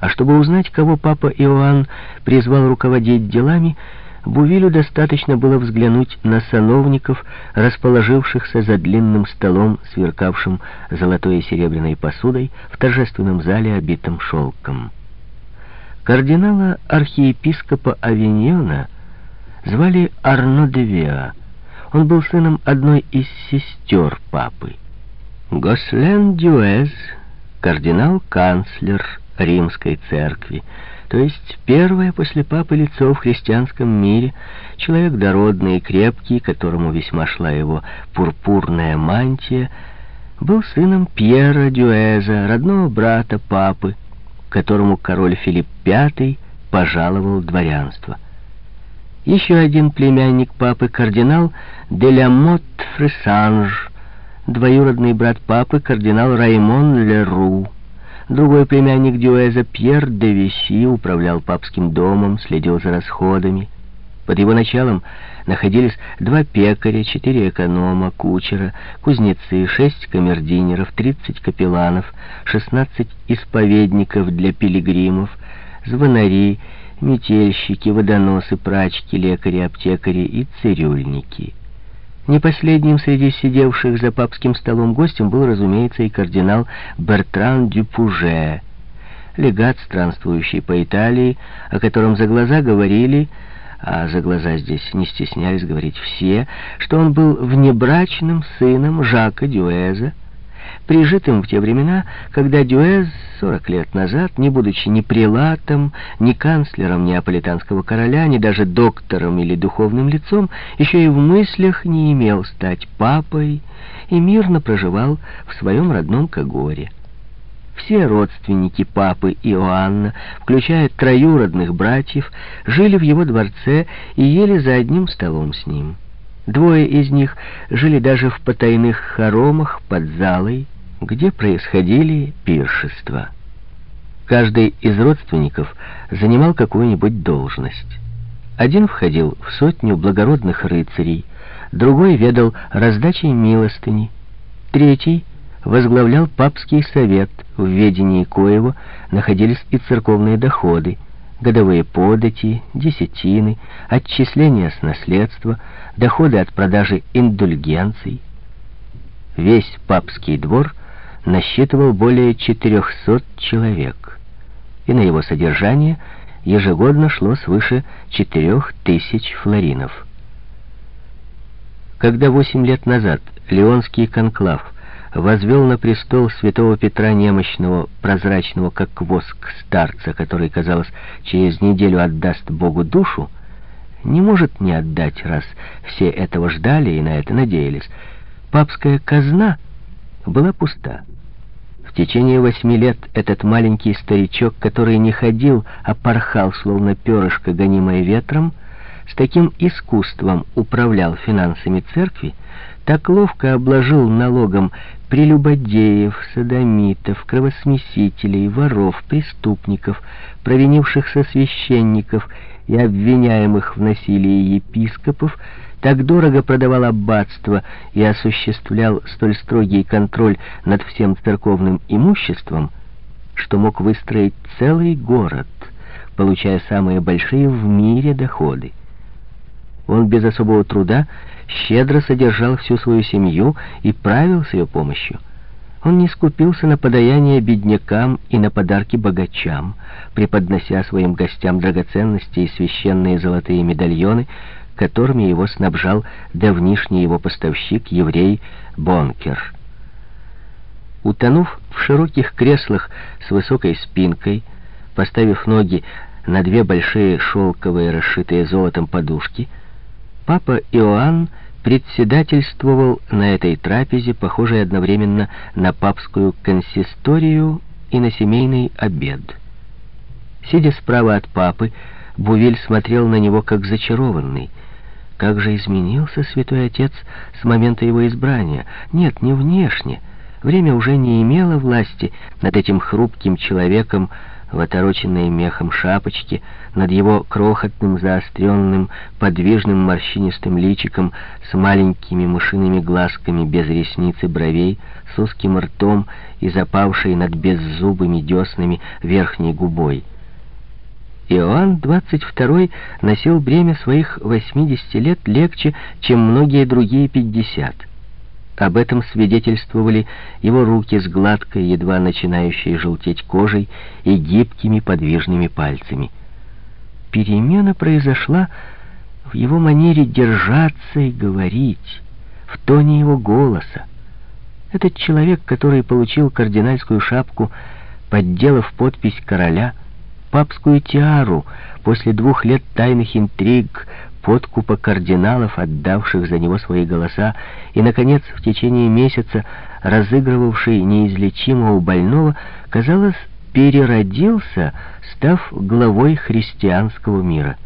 А чтобы узнать, кого папа Иоанн призвал руководить делами, Бувилю достаточно было взглянуть на сановников, расположившихся за длинным столом, сверкавшим золотой и серебряной посудой в торжественном зале, обитом шелком. Кардинала архиепископа Авиньона звали Арно де Виа. Он был сыном одной из сестер папы. Гослен Дюэз, кардинал-канцлер римской церкви, то есть первое после папы лицо в христианском мире, человек дородный и крепкий, которому весьма шла его пурпурная мантия, был сыном Пьера Дюэза, родного брата папы, которому король Филипп V пожаловал дворянство. Еще один племянник папы, кардинал Делямот Фресанж, двоюродный брат папы, кардинал Раймон Леру, Другой племянник Дюэза, Пьер де Виси, управлял папским домом, следил за расходами. Под его началом находились два пекаря, четыре эконома, кучера, кузнецы, шесть камердинеров, тридцать капелланов, шестнадцать исповедников для пилигримов, звонари, метельщики, водоносы, прачки, лекари, аптекари и цирюльники. Не последним среди сидевших за папским столом гостем был, разумеется, и кардинал Бертран Дюпуже, легат, странствующий по Италии, о котором за глаза говорили, а за глаза здесь не стеснялись говорить все, что он был внебрачным сыном Жака Дюэза, прижитым в те времена, когда Дюэз 40 лет назад, не будучи ни прилатом, ни канцлером неаполитанского короля, ни даже доктором или духовным лицом, еще и в мыслях не имел стать папой и мирно проживал в своем родном Кагоре. Все родственники папы Иоанна, включая троюродных братьев, жили в его дворце и ели за одним столом с ним. Двое из них жили даже в потайных хоромах под залой, где происходили пиршества. Каждый из родственников занимал какую-нибудь должность. Один входил в сотню благородных рыцарей, другой ведал раздачей милостыни, третий возглавлял папский совет, в ведении коего находились и церковные доходы, годовые подати, десятины, отчисления с наследства, доходы от продажи индульгенций. Весь папский двор насчитывал более 400 человек, и на его содержание ежегодно шло свыше 4000 флоринов. Когда восемь лет назад Леонский конклав возвел на престол святого Петра немощного, прозрачного, как воск, старца, который, казалось, через неделю отдаст Богу душу, не может не отдать, раз все этого ждали и на это надеялись. Папская казна была пуста. В течение восьми лет этот маленький старичок, который не ходил, а порхал, словно перышко, гонимое ветром, с таким искусством управлял финансами церкви, так ловко обложил налогом прелюбодеев, садомитов, кровосмесителей, воров, преступников, провинившихся священников и обвиняемых в насилии епископов, так дорого продавал аббатство и осуществлял столь строгий контроль над всем церковным имуществом, что мог выстроить целый город, получая самые большие в мире доходы. Он без особого труда щедро содержал всю свою семью и правил с ее помощью. Он не скупился на подаяние беднякам и на подарки богачам, преподнося своим гостям драгоценности и священные золотые медальоны, которыми его снабжал давнишний его поставщик, еврей Бонкер. Утонув в широких креслах с высокой спинкой, поставив ноги на две большие шелковые, расшитые золотом подушки, Папа Иоанн председательствовал на этой трапезе, похожей одновременно на папскую консисторию и на семейный обед. Сидя справа от папы, Бувель смотрел на него как зачарованный. Как же изменился святой отец с момента его избрания? Нет, не внешне. Время уже не имело власти над этим хрупким человеком в отороченной мехом шапочке, над его крохотным, заостренным, подвижным морщинистым личиком с маленькими мышиными глазками без ресниц и бровей, с узким ртом и запавшей над беззубыми деснами верхней губой. Иоанн XXII носил бремя своих 80 лет легче, чем многие другие 50. Об этом свидетельствовали его руки с гладкой, едва начинающей желтеть кожей и гибкими подвижными пальцами. Перемена произошла в его манере держаться и говорить, в тоне его голоса. Этот человек, который получил кардинальскую шапку, подделав подпись короля, папскую тиару после двух лет тайных интриг, подкупа кардиналов, отдавших за него свои голоса, и, наконец, в течение месяца разыгрывавший неизлечимого больного, казалось, переродился, став главой христианского мира.